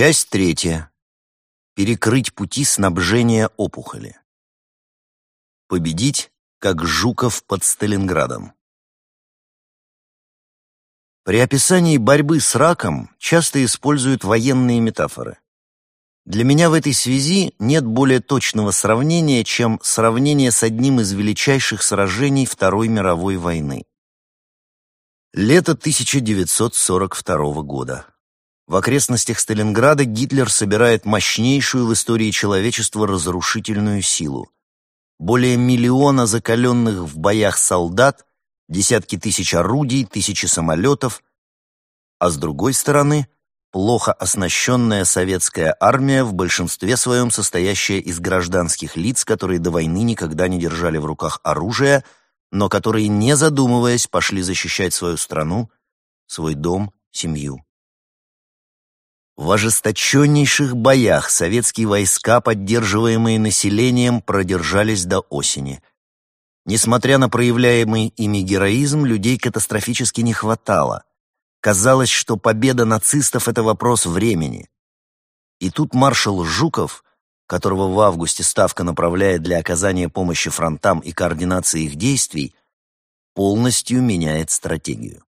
Часть третья. Перекрыть пути снабжения опухоли. Победить, как Жуков под Сталинградом. При описании борьбы с раком часто используют военные метафоры. Для меня в этой связи нет более точного сравнения, чем сравнение с одним из величайших сражений Второй мировой войны. Лето 1942 года. В окрестностях Сталинграда Гитлер собирает мощнейшую в истории человечества разрушительную силу. Более миллиона закаленных в боях солдат, десятки тысяч орудий, тысячи самолетов, а с другой стороны – плохо оснащенная советская армия, в большинстве своем состоящая из гражданских лиц, которые до войны никогда не держали в руках оружие, но которые, не задумываясь, пошли защищать свою страну, свой дом, семью. В ожесточеннейших боях советские войска, поддерживаемые населением, продержались до осени. Несмотря на проявляемый ими героизм, людей катастрофически не хватало. Казалось, что победа нацистов — это вопрос времени. И тут маршал Жуков, которого в августе Ставка направляет для оказания помощи фронтам и координации их действий, полностью меняет стратегию.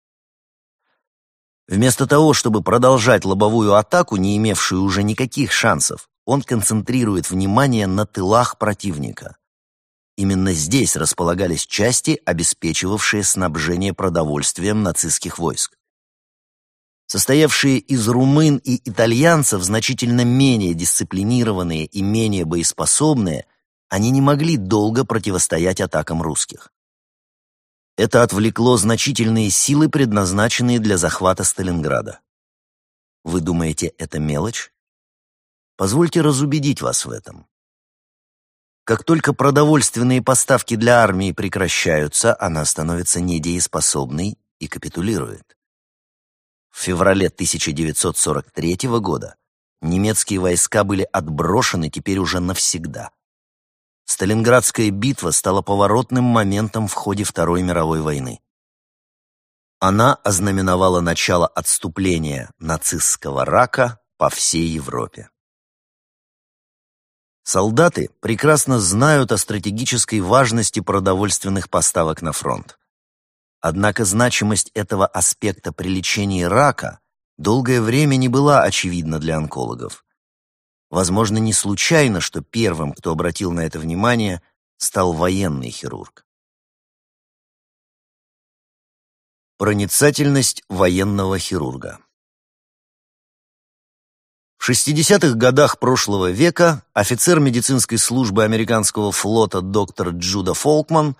Вместо того, чтобы продолжать лобовую атаку, не имевшую уже никаких шансов, он концентрирует внимание на тылах противника. Именно здесь располагались части, обеспечивавшие снабжение продовольствием нацистских войск. Состоявшие из румын и итальянцев, значительно менее дисциплинированные и менее боеспособные, они не могли долго противостоять атакам русских. Это отвлекло значительные силы, предназначенные для захвата Сталинграда. Вы думаете, это мелочь? Позвольте разубедить вас в этом. Как только продовольственные поставки для армии прекращаются, она становится недееспособной и капитулирует. В феврале 1943 года немецкие войска были отброшены теперь уже навсегда. Сталинградская битва стала поворотным моментом в ходе Второй мировой войны. Она ознаменовала начало отступления нацистского рака по всей Европе. Солдаты прекрасно знают о стратегической важности продовольственных поставок на фронт. Однако значимость этого аспекта при лечении рака долгое время не была очевидна для онкологов. Возможно, не случайно, что первым, кто обратил на это внимание, стал военный хирург. Проницательность военного хирурга В 60-х годах прошлого века офицер медицинской службы американского флота доктор Джуда Фолкман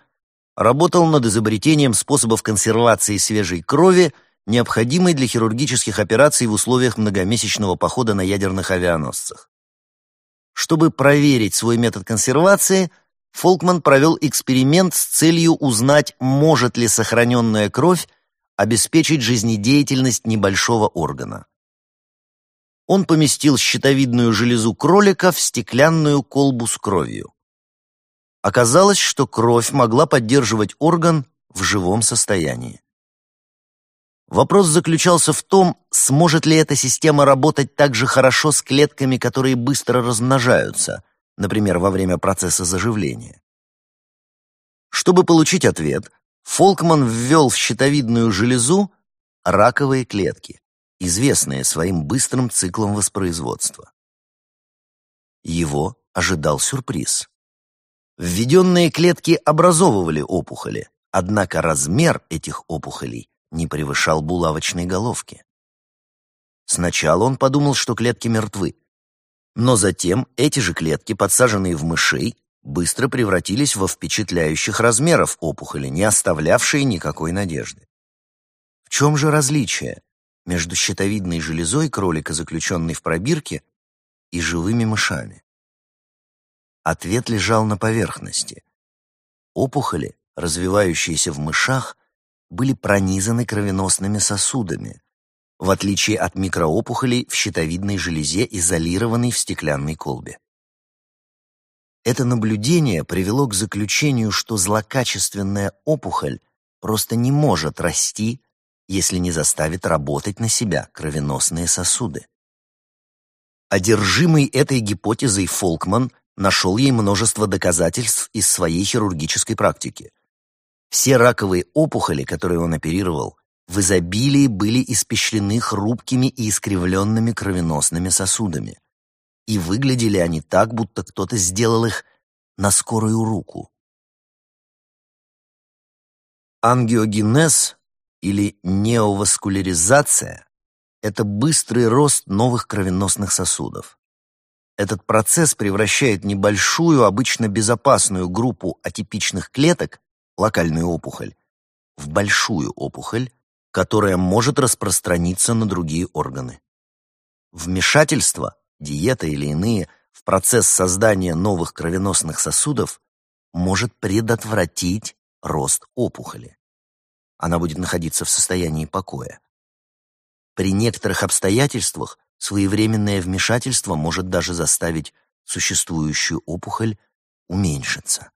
работал над изобретением способов консервации свежей крови, необходимой для хирургических операций в условиях многомесячного похода на ядерных авианосцах. Чтобы проверить свой метод консервации, Фолкман провел эксперимент с целью узнать, может ли сохраненная кровь обеспечить жизнедеятельность небольшого органа. Он поместил щитовидную железу кролика в стеклянную колбу с кровью. Оказалось, что кровь могла поддерживать орган в живом состоянии. Вопрос заключался в том, сможет ли эта система работать так же хорошо с клетками, которые быстро размножаются, например, во время процесса заживления. Чтобы получить ответ, Фолкман ввел в щитовидную железу раковые клетки, известные своим быстрым циклом воспроизводства. Его ожидал сюрприз. Введенные клетки образовывали опухоли, однако размер этих опухолей не превышал булавочной головки. Сначала он подумал, что клетки мертвы. Но затем эти же клетки, подсаженные в мышей, быстро превратились во впечатляющих размеров опухоли, не оставлявшие никакой надежды. В чем же различие между щитовидной железой кролика, заключенной в пробирке, и живыми мышами? Ответ лежал на поверхности. Опухоли, развивающиеся в мышах, были пронизаны кровеносными сосудами, в отличие от микроопухолей в щитовидной железе, изолированной в стеклянной колбе. Это наблюдение привело к заключению, что злокачественная опухоль просто не может расти, если не заставит работать на себя кровеносные сосуды. Одержимый этой гипотезой Фолкман нашел ей множество доказательств из своей хирургической практики. Все раковые опухоли, которые он оперировал, в изобилии были испещрены хрупкими и искривленными кровеносными сосудами. И выглядели они так, будто кто-то сделал их на скорую руку. Ангиогенез или неоваскуляризация – это быстрый рост новых кровеносных сосудов. Этот процесс превращает небольшую, обычно безопасную группу атипичных клеток, локальную опухоль, в большую опухоль, которая может распространиться на другие органы. Вмешательство, диета или иные, в процесс создания новых кровеносных сосудов может предотвратить рост опухоли. Она будет находиться в состоянии покоя. При некоторых обстоятельствах своевременное вмешательство может даже заставить существующую опухоль уменьшиться.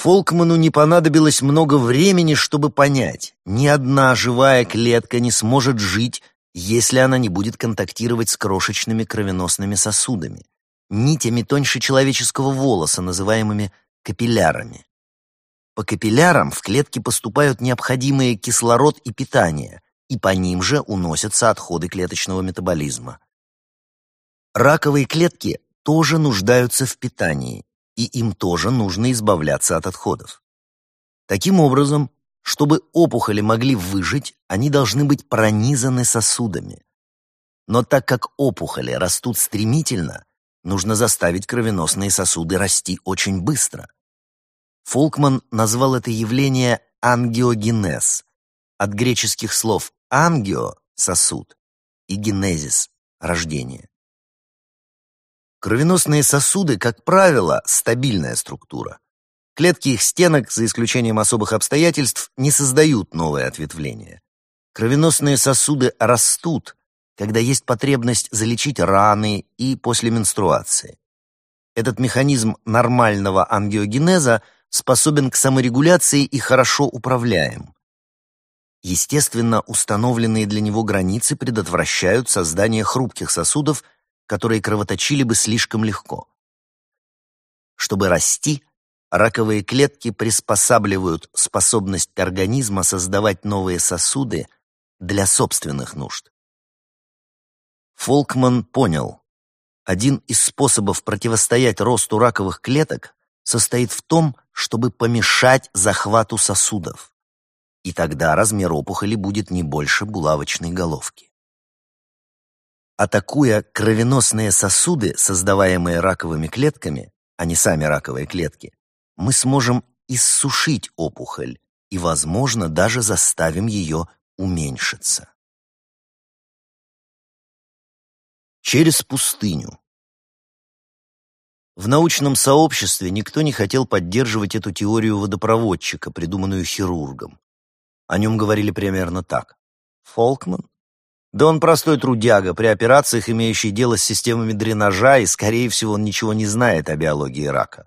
Фолкману не понадобилось много времени, чтобы понять, ни одна живая клетка не сможет жить, если она не будет контактировать с крошечными кровеносными сосудами, нитями тоньше человеческого волоса, называемыми капиллярами. По капиллярам в клетки поступают необходимые кислород и питание, и по ним же уносятся отходы клеточного метаболизма. Раковые клетки тоже нуждаются в питании, и им тоже нужно избавляться от отходов. Таким образом, чтобы опухоли могли выжить, они должны быть пронизаны сосудами. Но так как опухоли растут стремительно, Нужно заставить кровеносные сосуды расти очень быстро. Фолкман назвал это явление ангиогенез, от греческих слов «ангио» — сосуд и «генезис» — рождение. Кровеносные сосуды, как правило, стабильная структура. Клетки их стенок, за исключением особых обстоятельств, не создают новые ответвления. Кровеносные сосуды растут, когда есть потребность залечить раны и после менструации. Этот механизм нормального ангиогенеза способен к саморегуляции и хорошо управляем. Естественно, установленные для него границы предотвращают создание хрупких сосудов, которые кровоточили бы слишком легко. Чтобы расти, раковые клетки приспосабливают способность организма создавать новые сосуды для собственных нужд. Фолкман понял, один из способов противостоять росту раковых клеток состоит в том, чтобы помешать захвату сосудов. И тогда размер опухоли будет не больше булавочной головки. Атакуя кровеносные сосуды, создаваемые раковыми клетками, а не сами раковые клетки, мы сможем иссушить опухоль и, возможно, даже заставим ее уменьшиться. Через пустыню. В научном сообществе никто не хотел поддерживать эту теорию водопроводчика, придуманную хирургом. О нем говорили примерно так. Фолкман? Да он простой трудяга, при операциях, имеющий дело с системами дренажа, и, скорее всего, он ничего не знает о биологии рака.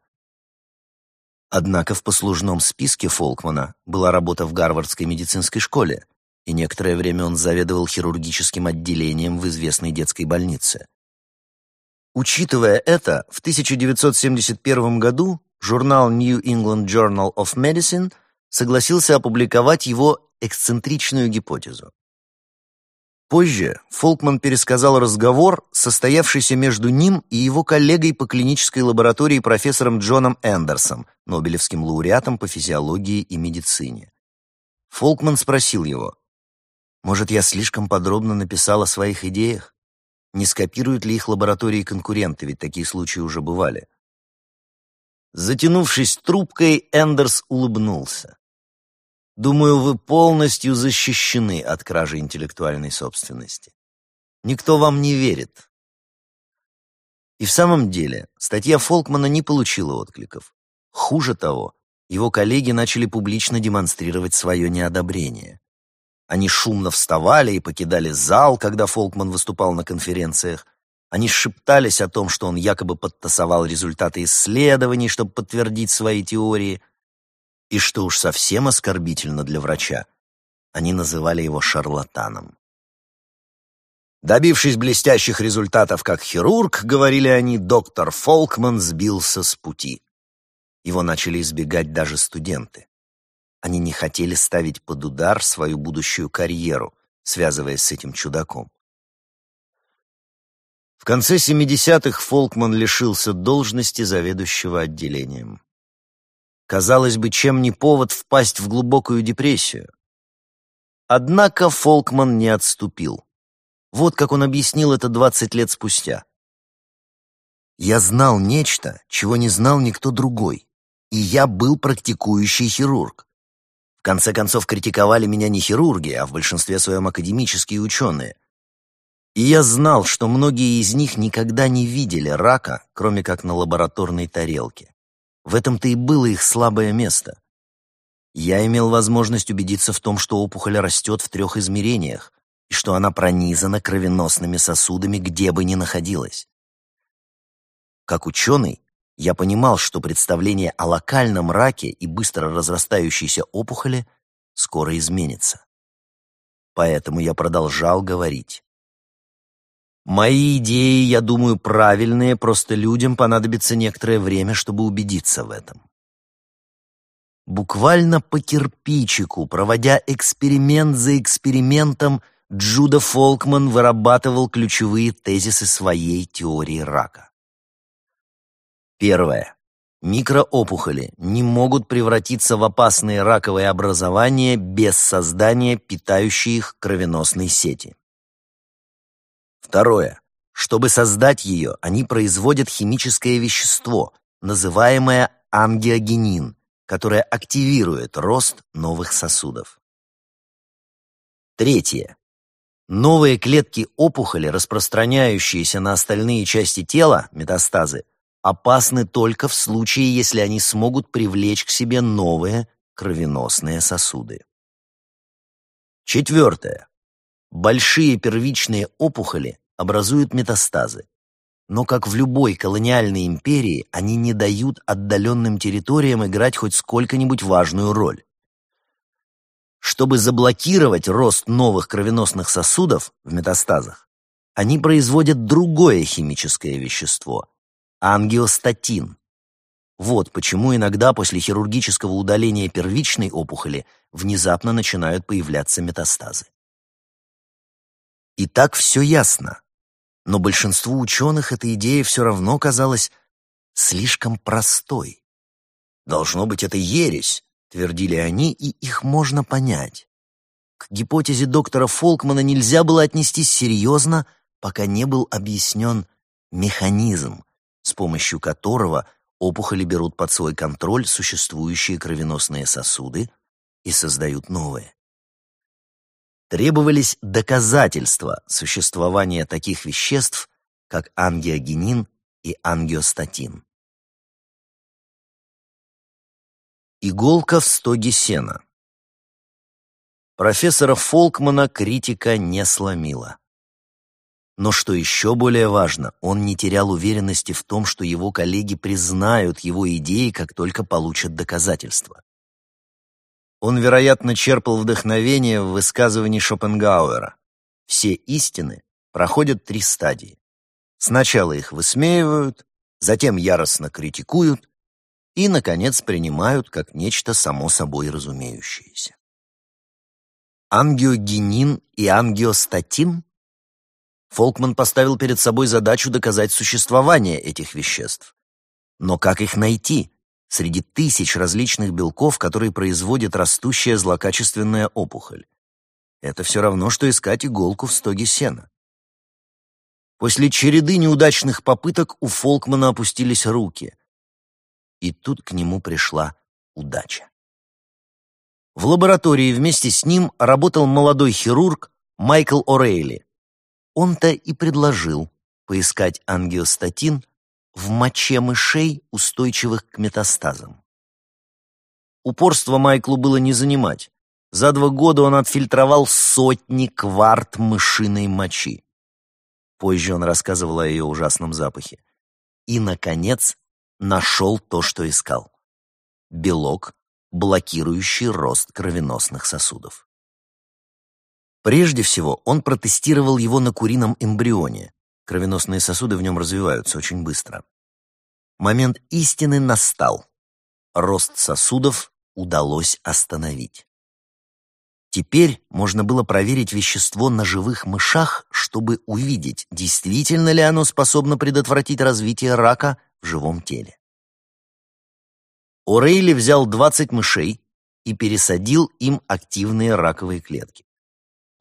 Однако в послужном списке Фолкмана была работа в Гарвардской медицинской школе, и некоторое время он заведовал хирургическим отделением в известной детской больнице. Учитывая это, в 1971 году журнал New England Journal of Medicine согласился опубликовать его эксцентричную гипотезу. Позже Фолкман пересказал разговор, состоявшийся между ним и его коллегой по клинической лаборатории профессором Джоном Эндерсом, Нобелевским лауреатом по физиологии и медицине. Фолкман спросил его, может, я слишком подробно написал о своих идеях? Не скопируют ли их лаборатории конкуренты, ведь такие случаи уже бывали. Затянувшись трубкой, Эндерс улыбнулся. «Думаю, вы полностью защищены от кражи интеллектуальной собственности. Никто вам не верит». И в самом деле, статья Фолкмана не получила откликов. Хуже того, его коллеги начали публично демонстрировать свое неодобрение. Они шумно вставали и покидали зал, когда Фолкман выступал на конференциях. Они шептались о том, что он якобы подтасовал результаты исследований, чтобы подтвердить свои теории. И что уж совсем оскорбительно для врача, они называли его шарлатаном. Добившись блестящих результатов как хирург, говорили они, доктор Фолкман сбился с пути. Его начали избегать даже студенты. Они не хотели ставить под удар свою будущую карьеру, связываясь с этим чудаком. В конце 70-х Фолкман лишился должности заведующего отделением. Казалось бы, чем не повод впасть в глубокую депрессию. Однако Фолкман не отступил. Вот как он объяснил это 20 лет спустя. «Я знал нечто, чего не знал никто другой, и я был практикующий хирург. В конце концов, критиковали меня не хирурги, а в большинстве своем академические ученые. И я знал, что многие из них никогда не видели рака, кроме как на лабораторной тарелке. В этом-то и было их слабое место. Я имел возможность убедиться в том, что опухоль растет в трех измерениях и что она пронизана кровеносными сосудами, где бы ни находилась. Как ученый, я понимал, что представление о локальном раке и быстро разрастающейся опухоли скоро изменится. Поэтому я продолжал говорить. Мои идеи, я думаю, правильные, просто людям понадобится некоторое время, чтобы убедиться в этом. Буквально по кирпичику, проводя эксперимент за экспериментом, Джуда Фолкман вырабатывал ключевые тезисы своей теории рака. Первое. Микроопухоли не могут превратиться в опасные раковые образования без создания питающей их кровеносной сети. Второе. Чтобы создать ее, они производят химическое вещество, называемое ангиогенин, которое активирует рост новых сосудов. Третье. Новые клетки опухоли, распространяющиеся на остальные части тела, метастазы, опасны только в случае, если они смогут привлечь к себе новые кровеносные сосуды. Четвертое. Большие первичные опухоли образуют метастазы. Но, как в любой колониальной империи, они не дают отдаленным территориям играть хоть сколько-нибудь важную роль. Чтобы заблокировать рост новых кровеносных сосудов в метастазах, они производят другое химическое вещество – ангиостатин. Вот почему иногда после хирургического удаления первичной опухоли внезапно начинают появляться метастазы. И так все ясно. Но большинству ученых эта идея все равно казалась слишком простой. «Должно быть, это ересь», — твердили они, и их можно понять. К гипотезе доктора Фолкмана нельзя было отнестись серьезно, пока не был объяснен механизм, с помощью которого опухоли берут под свой контроль существующие кровеносные сосуды и создают новые требовались доказательства существования таких веществ, как ангиогенин и ангиостатин. Иголка в стоге сена. Профессора Фолкмана критика не сломила. Но что еще более важно, он не терял уверенности в том, что его коллеги признают его идеи, как только получат доказательства. Он, вероятно, черпал вдохновение в высказывании Шопенгауэра. Все истины проходят три стадии. Сначала их высмеивают, затем яростно критикуют и, наконец, принимают как нечто само собой разумеющееся. Ангиогенин и ангиостатин? Фолкман поставил перед собой задачу доказать существование этих веществ. Но как их найти? Среди тысяч различных белков, которые производит растущая злокачественная опухоль. Это все равно, что искать иголку в стоге сена. После череды неудачных попыток у Фолкмана опустились руки. И тут к нему пришла удача. В лаборатории вместе с ним работал молодой хирург Майкл О'Рейли. Он-то и предложил поискать ангиостатин в моче мышей, устойчивых к метастазам. Упорство Майклу было не занимать. За два года он отфильтровал сотни кварт мышиной мочи. Позже он рассказывал о ее ужасном запахе. И, наконец, нашел то, что искал. Белок, блокирующий рост кровеносных сосудов. Прежде всего, он протестировал его на курином эмбрионе. Кровеносные сосуды в нем развиваются очень быстро. Момент истины настал. Рост сосудов удалось остановить. Теперь можно было проверить вещество на живых мышах, чтобы увидеть, действительно ли оно способно предотвратить развитие рака в живом теле. О'Рейли взял 20 мышей и пересадил им активные раковые клетки.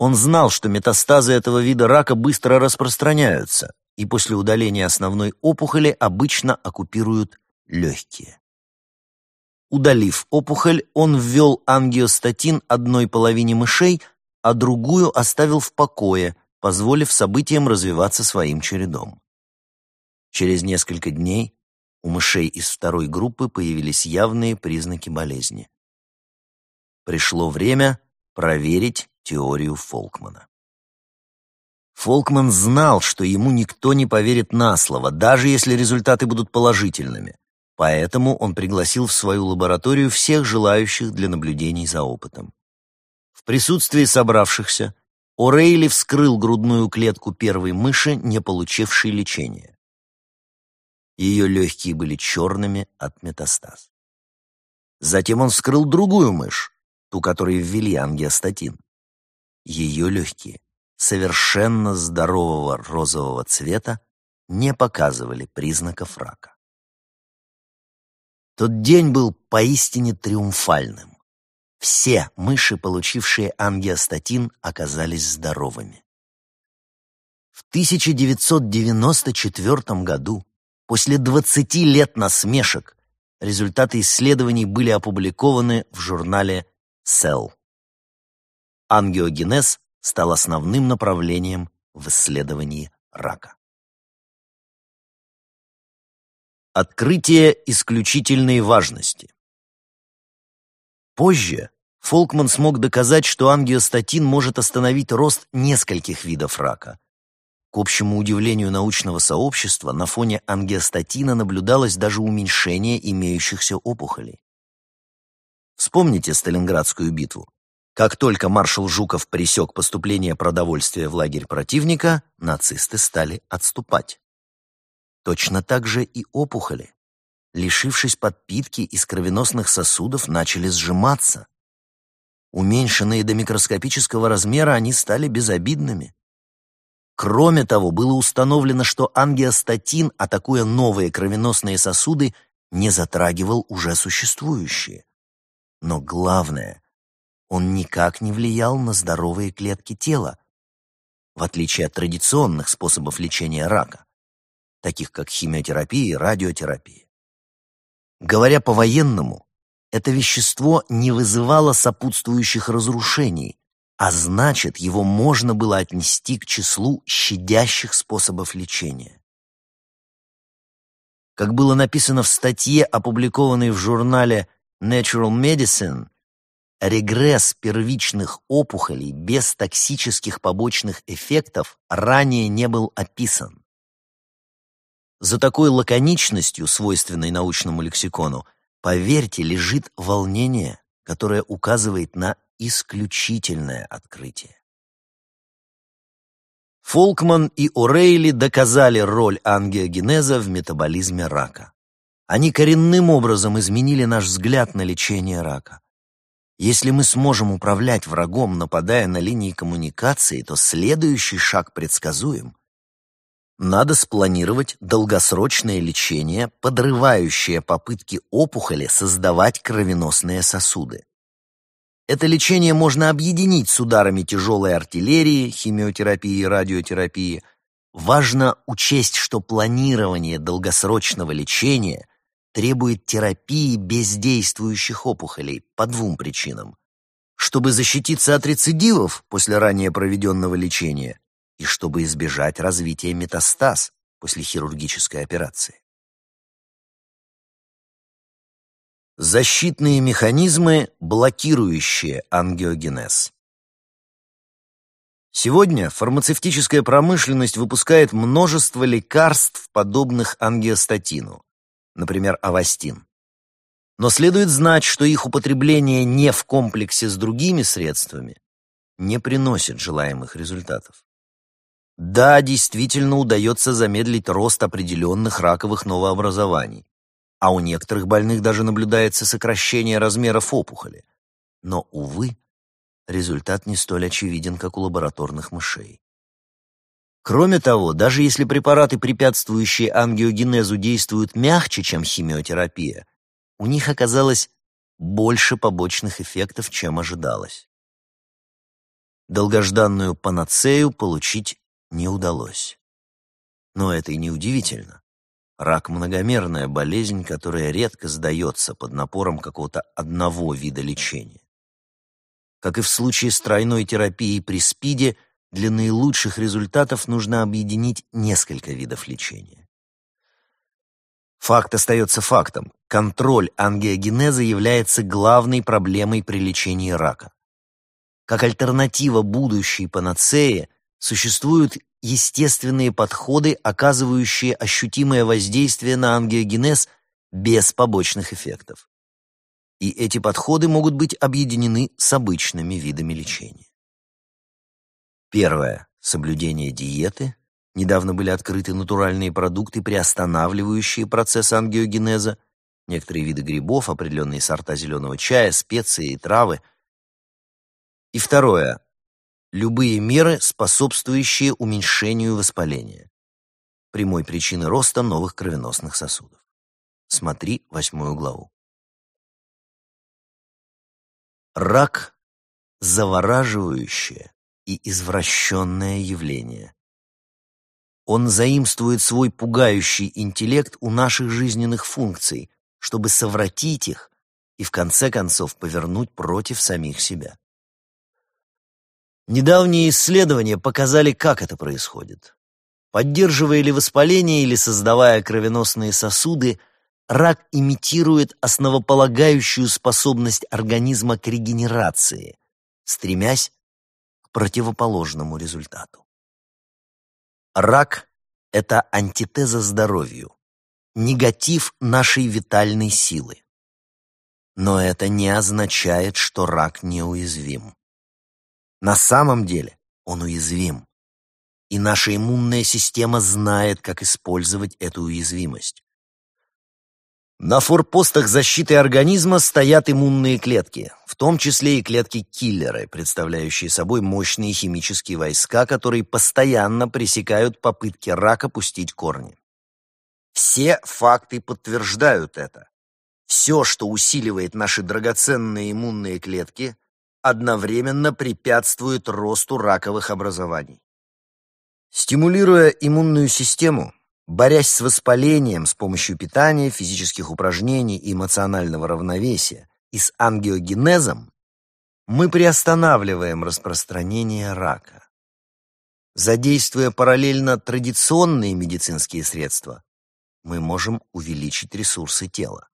Он знал, что метастазы этого вида рака быстро распространяются, и после удаления основной опухоли обычно оккупируют легкие. Удалив опухоль, он ввел ангиостатин одной половине мышей, а другую оставил в покое, позволив событиям развиваться своим чередом. Через несколько дней у мышей из второй группы появились явные признаки болезни. Пришло время проверить теорию Фолкмана. Фолкман знал, что ему никто не поверит на слово, даже если результаты будут положительными. Поэтому он пригласил в свою лабораторию всех желающих для наблюдений за опытом. В присутствии собравшихся О'Рейли вскрыл грудную клетку первой мыши, не получившей лечения. Ее легкие были черными от метастаз. Затем он вскрыл другую мышь, ту, которой ввели ангиостатин. Ее легкие, совершенно здорового розового цвета, не показывали признаков рака. Тот день был поистине триумфальным. Все мыши, получившие ангиостатин, оказались здоровыми. В 1994 году, после 20 лет насмешек, результаты исследований были опубликованы в журнале Cell ангиогенез стал основным направлением в исследовании рака. Открытие исключительной важности. Позже Фолкман смог доказать, что ангиостатин может остановить рост нескольких видов рака. К общему удивлению научного сообщества, на фоне ангиостатина наблюдалось даже уменьшение имеющихся опухолей. Вспомните Сталинградскую битву. Как только маршал Жуков пресек поступление продовольствия в лагерь противника, нацисты стали отступать. Точно так же и опухоли, лишившись подпитки из кровеносных сосудов, начали сжиматься. Уменьшенные до микроскопического размера, они стали безобидными. Кроме того, было установлено, что ангиостатин, атакуя новые кровеносные сосуды, не затрагивал уже существующие. Но главное, он никак не влиял на здоровые клетки тела, в отличие от традиционных способов лечения рака, таких как химиотерапия и радиотерапия. Говоря по-военному, это вещество не вызывало сопутствующих разрушений, а значит, его можно было отнести к числу щадящих способов лечения. Как было написано в статье, опубликованной в журнале Natural Medicine, Регресс первичных опухолей без токсических побочных эффектов ранее не был описан. За такой лаконичностью, свойственной научному лексикону, поверьте, лежит волнение, которое указывает на исключительное открытие. Фолкман и О'Рейли доказали роль ангиогенеза в метаболизме рака. Они коренным образом изменили наш взгляд на лечение рака. Если мы сможем управлять врагом, нападая на линии коммуникации, то следующий шаг предсказуем. Надо спланировать долгосрочное лечение, подрывающее попытки опухоли создавать кровеносные сосуды. Это лечение можно объединить с ударами тяжелой артиллерии, химиотерапии радиотерапии. Важно учесть, что планирование долгосрочного лечения требует терапии бездействующих опухолей по двум причинам. Чтобы защититься от рецидивов после ранее проведенного лечения и чтобы избежать развития метастаз после хирургической операции. Защитные механизмы, блокирующие ангиогенез. Сегодня фармацевтическая промышленность выпускает множество лекарств, подобных ангиостатину например, авастин. Но следует знать, что их употребление не в комплексе с другими средствами не приносит желаемых результатов. Да, действительно удается замедлить рост определенных раковых новообразований, а у некоторых больных даже наблюдается сокращение размеров опухоли. Но, увы, результат не столь очевиден, как у лабораторных мышей. Кроме того, даже если препараты, препятствующие ангиогенезу, действуют мягче, чем химиотерапия, у них оказалось больше побочных эффектов, чем ожидалось. Долгожданную панацею получить не удалось. Но это и не удивительно. Рак – многомерная болезнь, которая редко сдается под напором какого-то одного вида лечения. Как и в случае с тройной терапией при СПИДе, для наилучших результатов нужно объединить несколько видов лечения. Факт остается фактом. Контроль ангиогенеза является главной проблемой при лечении рака. Как альтернатива будущей панацеи существуют естественные подходы, оказывающие ощутимое воздействие на ангиогенез без побочных эффектов. И эти подходы могут быть объединены с обычными видами лечения. Первое. Соблюдение диеты. Недавно были открыты натуральные продукты, приостанавливающие процесс ангиогенеза, некоторые виды грибов, определенные сорта зеленого чая, специи и травы. И второе любые меры, способствующие уменьшению воспаления. Прямой причины роста новых кровеносных сосудов. Смотри восьмую главу. Рак – завораживающее и извращенное явление. Он заимствует свой пугающий интеллект у наших жизненных функций, чтобы совратить их и в конце концов повернуть против самих себя. Недавние исследования показали, как это происходит. Поддерживая ли воспаление или создавая кровеносные сосуды, рак имитирует основополагающую способность организма к регенерации, стремясь противоположному результату. Рак — это антитеза здоровью, негатив нашей витальной силы. Но это не означает, что рак неуязвим. На самом деле он уязвим. И наша иммунная система знает, как использовать эту уязвимость. На форпостах защиты организма стоят иммунные клетки, в том числе и клетки-киллеры, представляющие собой мощные химические войска, которые постоянно пресекают попытки рака пустить корни. Все факты подтверждают это. Все, что усиливает наши драгоценные иммунные клетки, одновременно препятствует росту раковых образований. Стимулируя иммунную систему, борясь с воспалением с помощью питания, физических упражнений и эмоционального равновесия и с ангиогенезом, мы приостанавливаем распространение рака. Задействуя параллельно традиционные медицинские средства, мы можем увеличить ресурсы тела.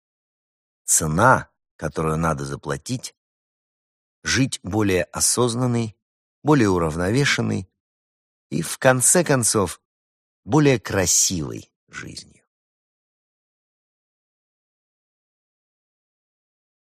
Цена, которую надо заплатить, жить более осознанной, более уравновешенной и, в конце концов, более красивой жизнью.